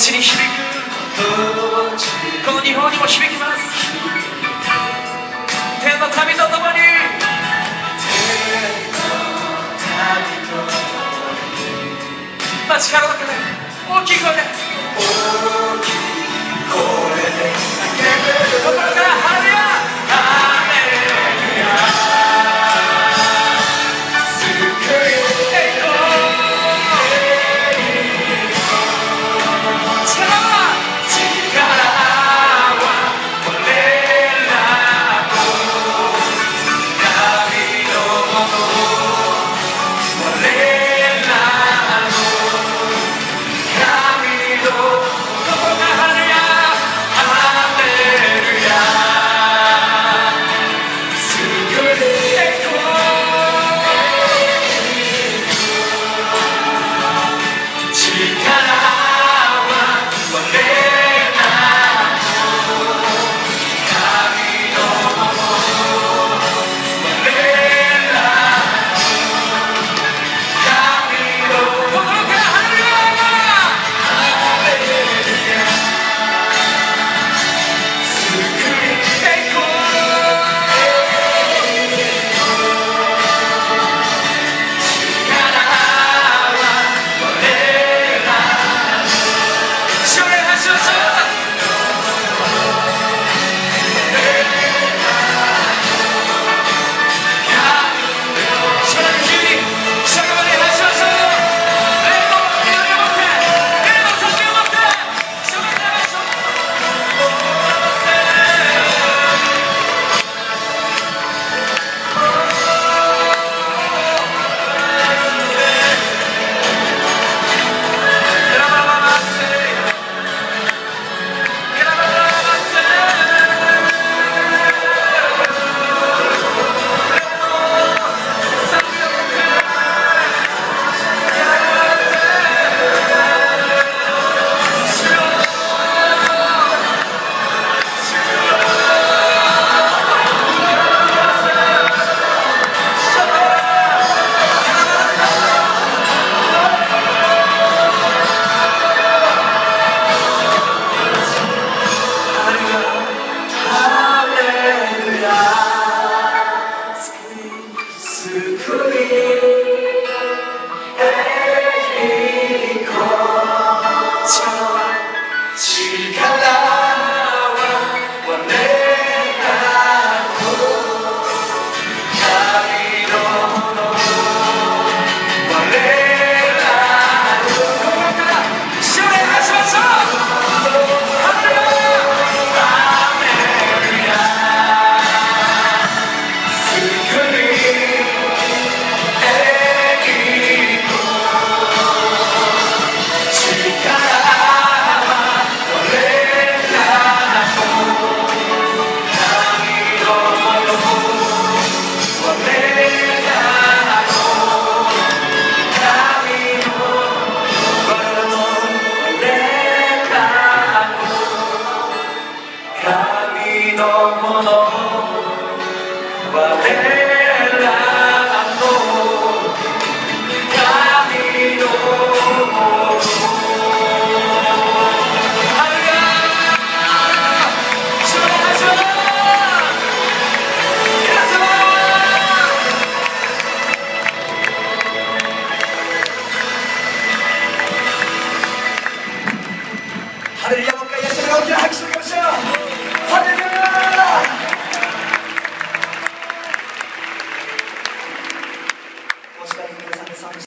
地に響くこの日本にも響きます天の旅と共に天の神と同じ力の中で大きい声で大きい声で